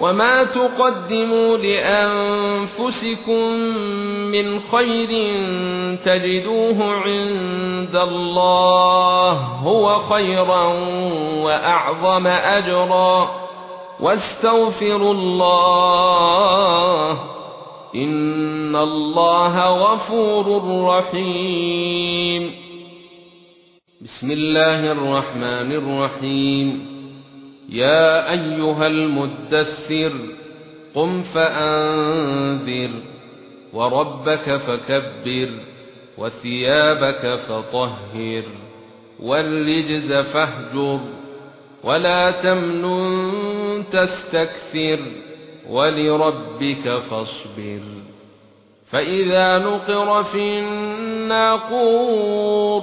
وما تقدموا لانفسكم من خير تجدوه عند الله هو خيرا واعظم اجرا واستغفروا الله ان الله غفور رحيم بسم الله الرحمن الرحيم يا أيها المدثر قم فأنذر وربك فكبر وثيابك فطهر والرجز فاهجر ولا تمنن تستكثر ولربك فاصبر. فإذا نقر في الناقور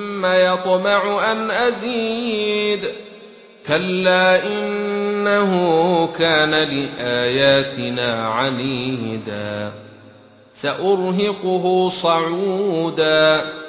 يطمع أن أزيد. كلا إنه كان لآياتنا عنيدا. سأرهقه صعودا.